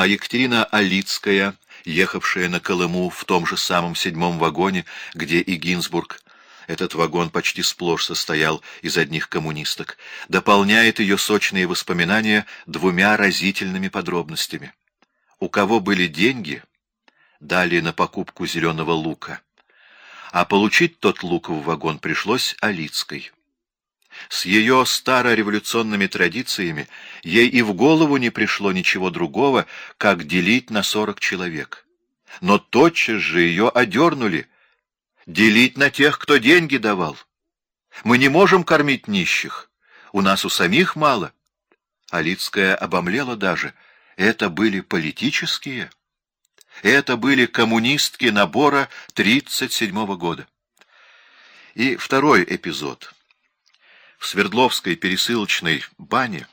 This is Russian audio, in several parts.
а Екатерина Алицкая, ехавшая на Колыму в том же самом седьмом вагоне, где и Гинзбург, этот вагон почти сплошь состоял из одних коммунисток, дополняет ее сочные воспоминания двумя разительными подробностями. У кого были деньги, дали на покупку зеленого лука, а получить тот лук в вагон пришлось Алицкой. С ее старореволюционными традициями ей и в голову не пришло ничего другого, как делить на сорок человек. Но тотчас же ее одернули. Делить на тех, кто деньги давал. Мы не можем кормить нищих. У нас у самих мало. Алицкая обомлела даже. Это были политические. Это были коммунистки набора 37-го года. И второй эпизод — в Свердловской пересылочной бане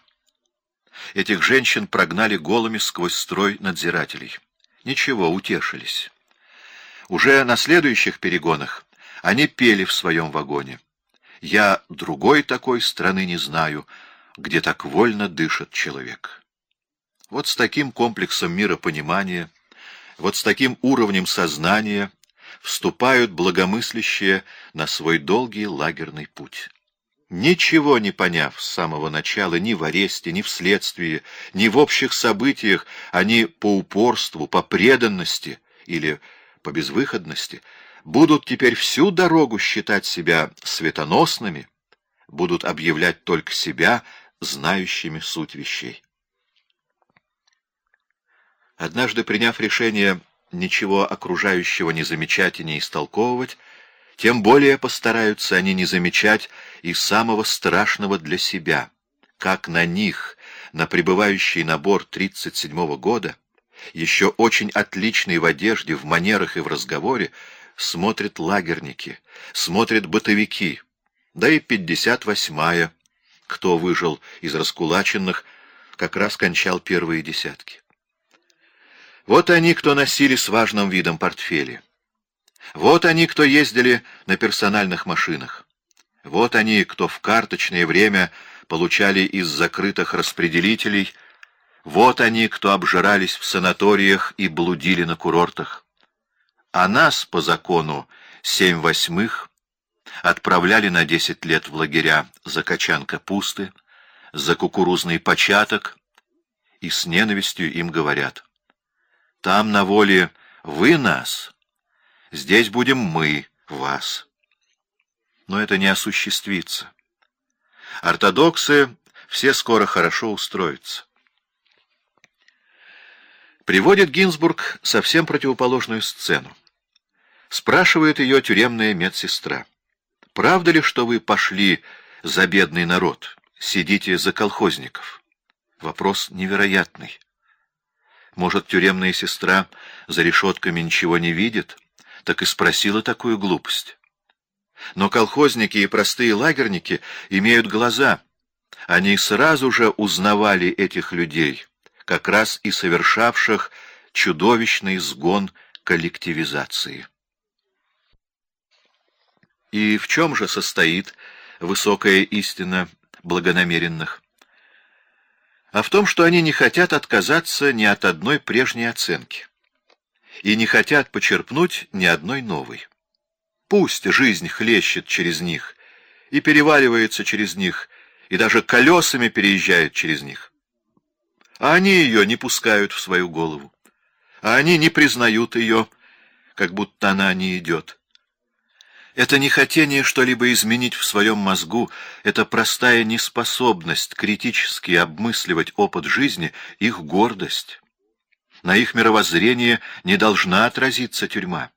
этих женщин прогнали голыми сквозь строй надзирателей. Ничего, утешились. Уже на следующих перегонах они пели в своем вагоне. «Я другой такой страны не знаю, где так вольно дышит человек». Вот с таким комплексом миропонимания, вот с таким уровнем сознания вступают благомыслящие на свой долгий лагерный путь. Ничего не поняв с самого начала ни в аресте, ни в следствии, ни в общих событиях, они по упорству, по преданности или по безвыходности будут теперь всю дорогу считать себя светоносными, будут объявлять только себя знающими суть вещей. Однажды, приняв решение ничего окружающего не замечать и не истолковывать, тем более постараются они не замечать и самого страшного для себя, как на них, на пребывающий набор 37-го года, еще очень отличный в одежде, в манерах и в разговоре, смотрят лагерники, смотрят бытовики, да и 58-я, кто выжил из раскулаченных, как раз кончал первые десятки. Вот они, кто носили с важным видом портфели. Вот они, кто ездили на персональных машинах. Вот они, кто в карточное время получали из закрытых распределителей. Вот они, кто обжирались в санаториях и блудили на курортах. А нас, по закону, семь восьмых отправляли на десять лет в лагеря за качан капусты, за кукурузный початок, и с ненавистью им говорят. Там на воле вы нас, Здесь будем мы, вас. Но это не осуществится. Ортодоксы все скоро хорошо устроятся. Приводит Гинзбург совсем противоположную сцену. Спрашивает ее тюремная медсестра. «Правда ли, что вы пошли за бедный народ? Сидите за колхозников?» Вопрос невероятный. Может, тюремная сестра за решетками ничего не видит? Так и спросила такую глупость. Но колхозники и простые лагерники имеют глаза. Они сразу же узнавали этих людей, как раз и совершавших чудовищный сгон коллективизации. И в чем же состоит высокая истина благонамеренных? А в том, что они не хотят отказаться ни от одной прежней оценки и не хотят почерпнуть ни одной новой. Пусть жизнь хлещет через них и переваливается через них, и даже колесами переезжает через них. А они ее не пускают в свою голову, а они не признают ее, как будто она не идет. Это нехотение что-либо изменить в своем мозгу, это простая неспособность критически обмысливать опыт жизни, их гордость. На их мировоззрение не должна отразиться тюрьма,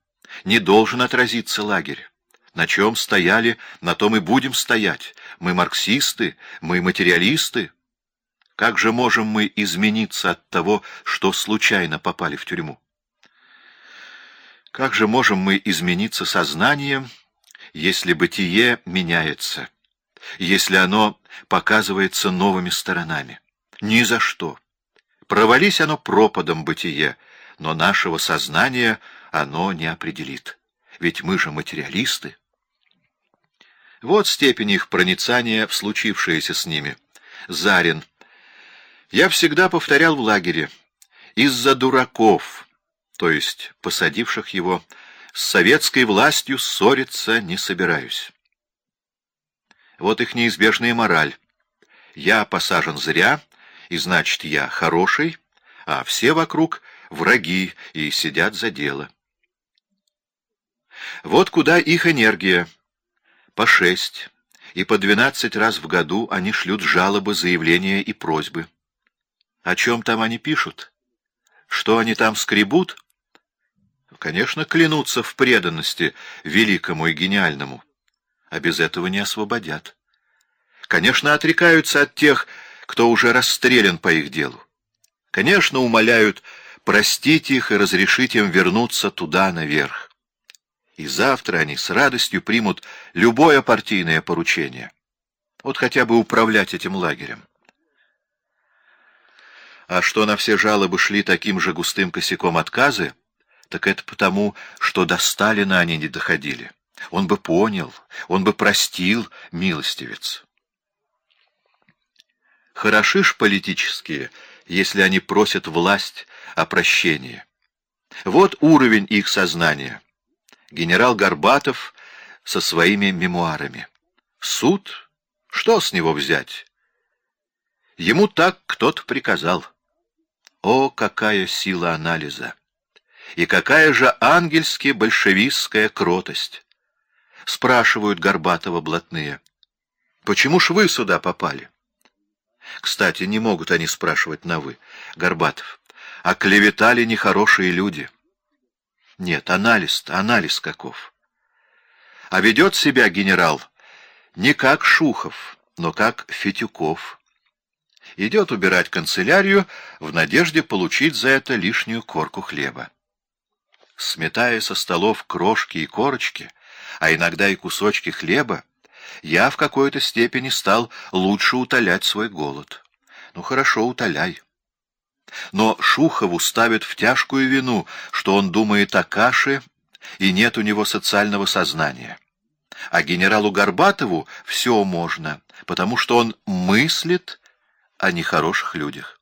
не должен отразиться лагерь. На чем стояли, на том и будем стоять. Мы марксисты, мы материалисты. Как же можем мы измениться от того, что случайно попали в тюрьму? Как же можем мы измениться сознанием, если бытие меняется, если оно показывается новыми сторонами? Ни за что. Провались оно пропадом бытие, но нашего сознания оно не определит. Ведь мы же материалисты. Вот степень их проницания в случившееся с ними. Зарин. Я всегда повторял в лагере. из-за дураков, то есть посадивших его, с советской властью ссориться не собираюсь. Вот их неизбежная мораль. Я посажен зря, и значит, я хороший, а все вокруг враги и сидят за дело. Вот куда их энергия. По шесть и по двенадцать раз в году они шлют жалобы, заявления и просьбы. О чем там они пишут? Что они там скребут? Конечно, клянутся в преданности великому и гениальному, а без этого не освободят. Конечно, отрекаются от тех, кто уже расстрелян по их делу. Конечно, умоляют простить их и разрешить им вернуться туда, наверх. И завтра они с радостью примут любое партийное поручение. Вот хотя бы управлять этим лагерем. А что на все жалобы шли таким же густым косяком отказы, так это потому, что до Сталина они не доходили. Он бы понял, он бы простил милостивец. Хороши ж политические, если они просят власть о прощении. Вот уровень их сознания. Генерал Горбатов со своими мемуарами. Суд? Что с него взять? Ему так кто-то приказал. О, какая сила анализа! И какая же ангельски большевистская кротость! Спрашивают Горбатова блатные. Почему ж вы сюда попали? Кстати, не могут они спрашивать на «вы». Горбатов. А клеветали нехорошие люди. Нет, анализ-то, анализ каков. А ведет себя генерал не как Шухов, но как Фетюков. Идет убирать канцелярию в надежде получить за это лишнюю корку хлеба. Сметая со столов крошки и корочки, а иногда и кусочки хлеба, я в какой-то степени стал лучше утолять свой голод. Ну хорошо, утоляй. Но Шухову ставят в тяжкую вину, что он думает о каше, и нет у него социального сознания. А генералу Горбатову все можно, потому что он мыслит о нехороших людях.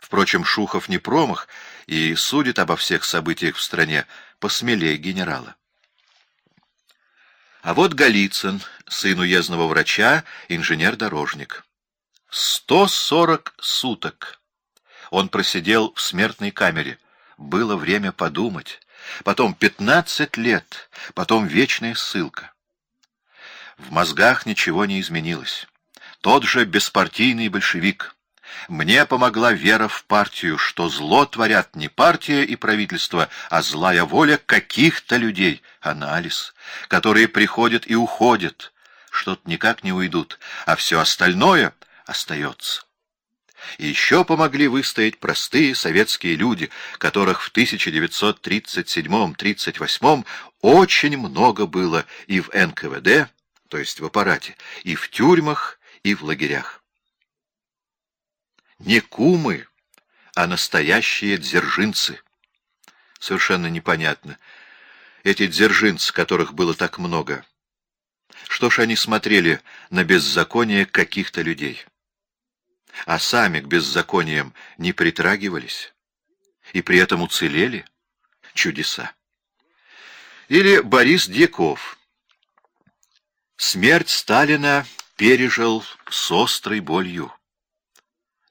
Впрочем, Шухов не промах и судит обо всех событиях в стране посмелее генерала. А вот Голицын, сын уездного врача, инженер-дорожник. Сто сорок суток. Он просидел в смертной камере. Было время подумать. Потом пятнадцать лет, потом вечная ссылка. В мозгах ничего не изменилось. Тот же беспартийный большевик — мне помогла вера в партию, что зло творят не партия и правительство, а злая воля каких-то людей, анализ, которые приходят и уходят, что-то никак не уйдут, а все остальное остается. И еще помогли выстоять простые советские люди, которых в 1937-38 очень много было и в НКВД, то есть в аппарате, и в тюрьмах, и в лагерях не кумы, а настоящие дзержинцы. Совершенно непонятно. Эти дзержинцы, которых было так много. Что ж они смотрели на беззаконие каких-то людей? А сами к беззакониям не притрагивались? И при этом уцелели? Чудеса. Или Борис Дьяков. Смерть Сталина пережил с острой болью.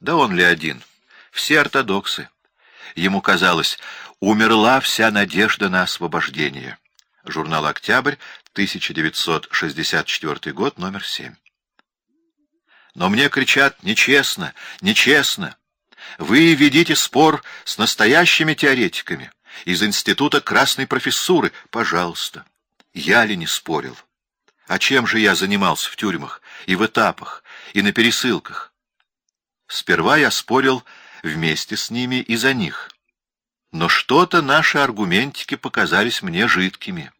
Да он ли один? Все ортодоксы. Ему казалось, умерла вся надежда на освобождение. Журнал «Октябрь», 1964 год, номер 7. Но мне кричат «нечестно, нечестно». Вы ведите спор с настоящими теоретиками из Института Красной Профессуры. Пожалуйста. Я ли не спорил? А чем же я занимался в тюрьмах и в этапах, и на пересылках? Сперва я спорил вместе с ними и за них. Но что-то наши аргументики показались мне жидкими.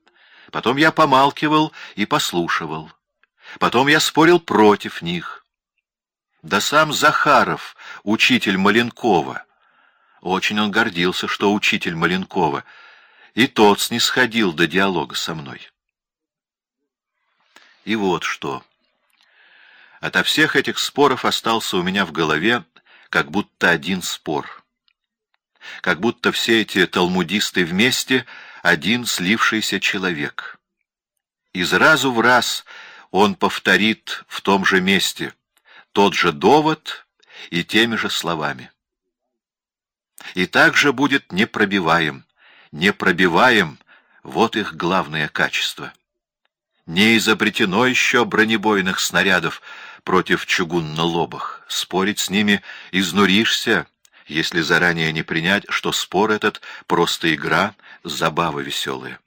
Потом я помалкивал и послушивал. Потом я спорил против них. Да сам Захаров, учитель Маленкова, очень он гордился, что учитель Маленкова, и тот снисходил до диалога со мной. И вот что... Ото всех этих споров остался у меня в голове как будто один спор. как будто все эти талмудисты вместе — один слившийся человек. Из разу в раз он повторит в том же месте тот же довод и теми же словами. И также будет непробиваем, непробиваем — вот их главное качество. Не изобретено еще бронебойных снарядов против чугунно-лобых. Спорить с ними изнуришься, если заранее не принять, что спор этот — просто игра, забава веселая.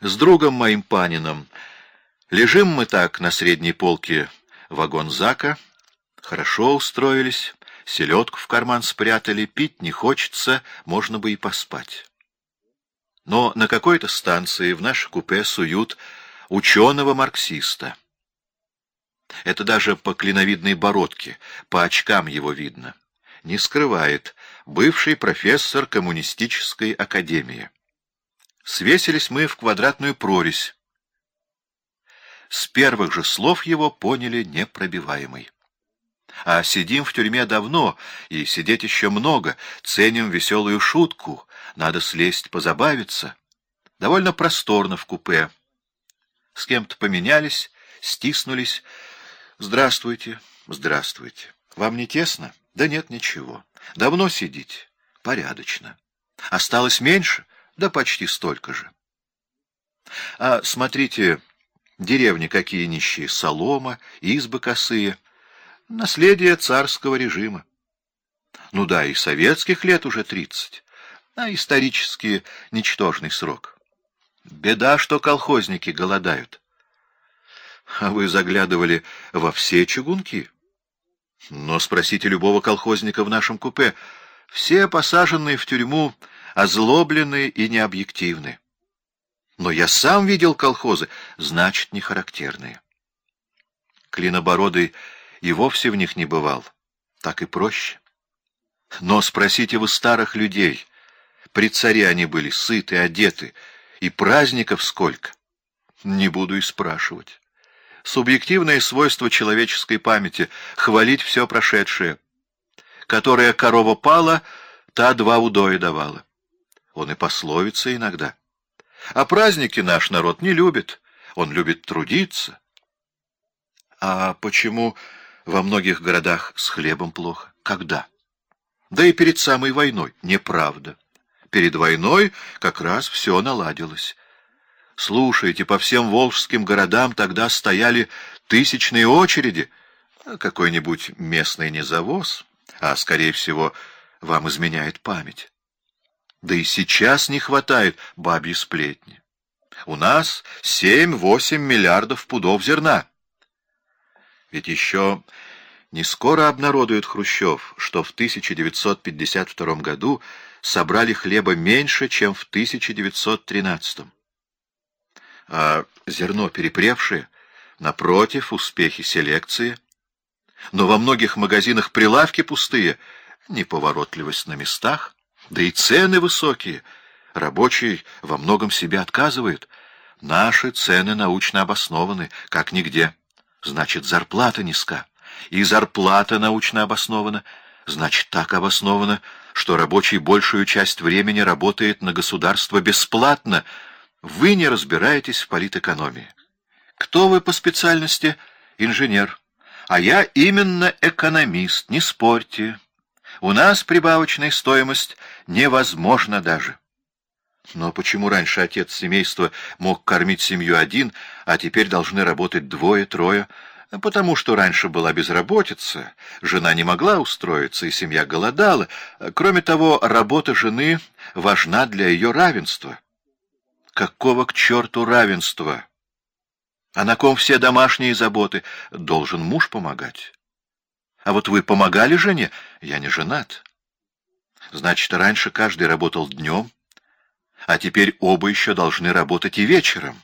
С другом моим Панином лежим мы так на средней полке вагон Зака, хорошо устроились, селедку в карман спрятали, пить не хочется, можно бы и поспать. Но на какой-то станции в наше купе суют ученого-марксиста. Это даже по клиновидной бородке, по очкам его видно. Не скрывает, бывший профессор коммунистической академии. Свесились мы в квадратную прорезь. С первых же слов его поняли непробиваемый. А сидим в тюрьме давно, и сидеть еще много, ценим веселую шутку, надо слезть позабавиться. Довольно просторно в купе. С кем-то поменялись, стиснулись, Здравствуйте, здравствуйте. Вам не тесно? Да нет, ничего. Давно сидите? Порядочно. Осталось меньше? Да почти столько же. А смотрите, деревни какие нищие, солома, избы косые. Наследие царского режима. Ну да, и советских лет уже тридцать, а исторически ничтожный срок. Беда, что колхозники голодают. А вы заглядывали во все чугунки? Но спросите любого колхозника в нашем купе. Все посаженные в тюрьму озлоблены и необъективны. Но я сам видел колхозы, значит, не характерные. Клинобородый и вовсе в них не бывал. Так и проще. Но спросите вы старых людей. При царе они были сыты, одеты, и праздников сколько. Не буду и спрашивать субъективное свойство человеческой памяти — хвалить все прошедшее. Которая корова пала, та два удоя давала. Он и пословится иногда. А праздники наш народ не любит, он любит трудиться. А почему во многих городах с хлебом плохо? Когда? Да и перед самой войной. Неправда. Перед войной как раз все наладилось. Слушайте, по всем волжским городам тогда стояли тысячные очереди. Какой-нибудь местный незавоз, а, скорее всего, вам изменяет память. Да и сейчас не хватает бабьи сплетни. У нас семь-восемь миллиардов пудов зерна. Ведь еще не скоро обнародует Хрущев, что в 1952 году собрали хлеба меньше, чем в 1913 а зерно перепревшее, напротив, успехи селекции. Но во многих магазинах прилавки пустые, неповоротливость на местах, да и цены высокие. Рабочий во многом себе отказывает. Наши цены научно обоснованы, как нигде. Значит, зарплата низка. И зарплата научно обоснована. Значит, так обоснована, что рабочий большую часть времени работает на государство бесплатно — вы не разбираетесь в политэкономии. Кто вы по специальности? Инженер. А я именно экономист, не спорьте. У нас прибавочная стоимость невозможна даже. Но почему раньше отец семейства мог кормить семью один, а теперь должны работать двое-трое? Потому что раньше была безработица, жена не могла устроиться, и семья голодала. Кроме того, работа жены важна для ее равенства. Какого к черту равенства? А на ком все домашние заботы? Должен муж помогать. А вот вы помогали жене? Я не женат. Значит, раньше каждый работал днем, а теперь оба еще должны работать и вечером.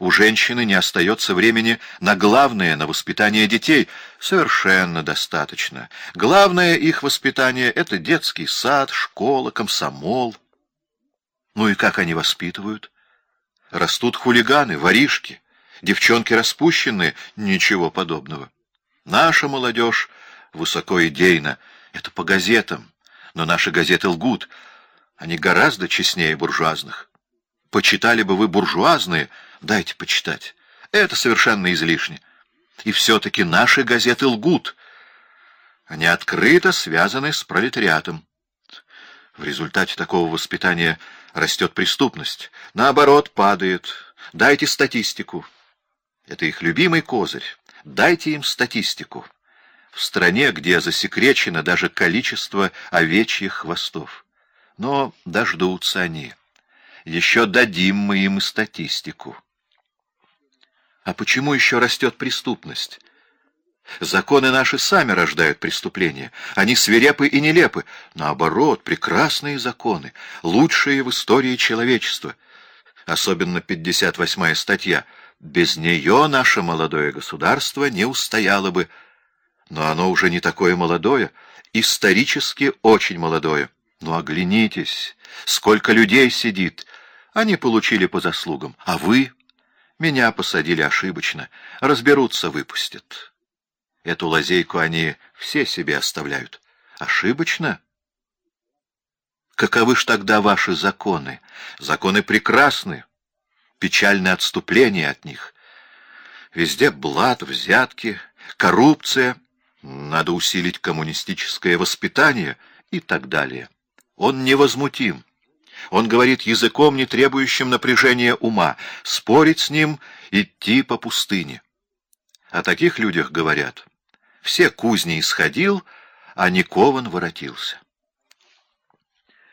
У женщины не остается времени на главное, на воспитание детей. Совершенно достаточно. Главное их воспитание — это детский сад, школа, комсомол — ну и как они воспитывают? Растут хулиганы, воришки, девчонки распущенные, ничего подобного. Наша молодежь высокоидейна, Это по газетам. Но наши газеты лгут. Они гораздо честнее буржуазных. Почитали бы вы буржуазные, дайте почитать. Это совершенно излишне. И все-таки наши газеты лгут. Они открыто связаны с пролетариатом. В результате такого воспитания растет преступность. Наоборот, падает. Дайте статистику. Это их любимый козырь. Дайте им статистику. В стране, где засекречено даже количество овечьих хвостов. Но дождутся они. Еще дадим мы им статистику. А почему еще растет преступность? Законы наши сами рождают преступления. Они свирепы и нелепы. Наоборот, прекрасные законы, лучшие в истории человечества. Особенно 58-я статья. Без нее наше молодое государство не устояло бы. Но оно уже не такое молодое, исторически очень молодое. Ну, оглянитесь, сколько людей сидит. Они получили по заслугам. А вы? Меня посадили ошибочно. Разберутся, выпустят. Эту лазейку они все себе оставляют. Ошибочно? Каковы ж тогда ваши законы? Законы прекрасны. Печальное отступление от них. Везде блат, взятки, коррупция. Надо усилить коммунистическое воспитание и так далее. Он невозмутим. Он говорит языком, не требующим напряжения ума. Спорить с ним — идти по пустыне. О таких людях говорят. Все кузни исходил, а не кован воротился.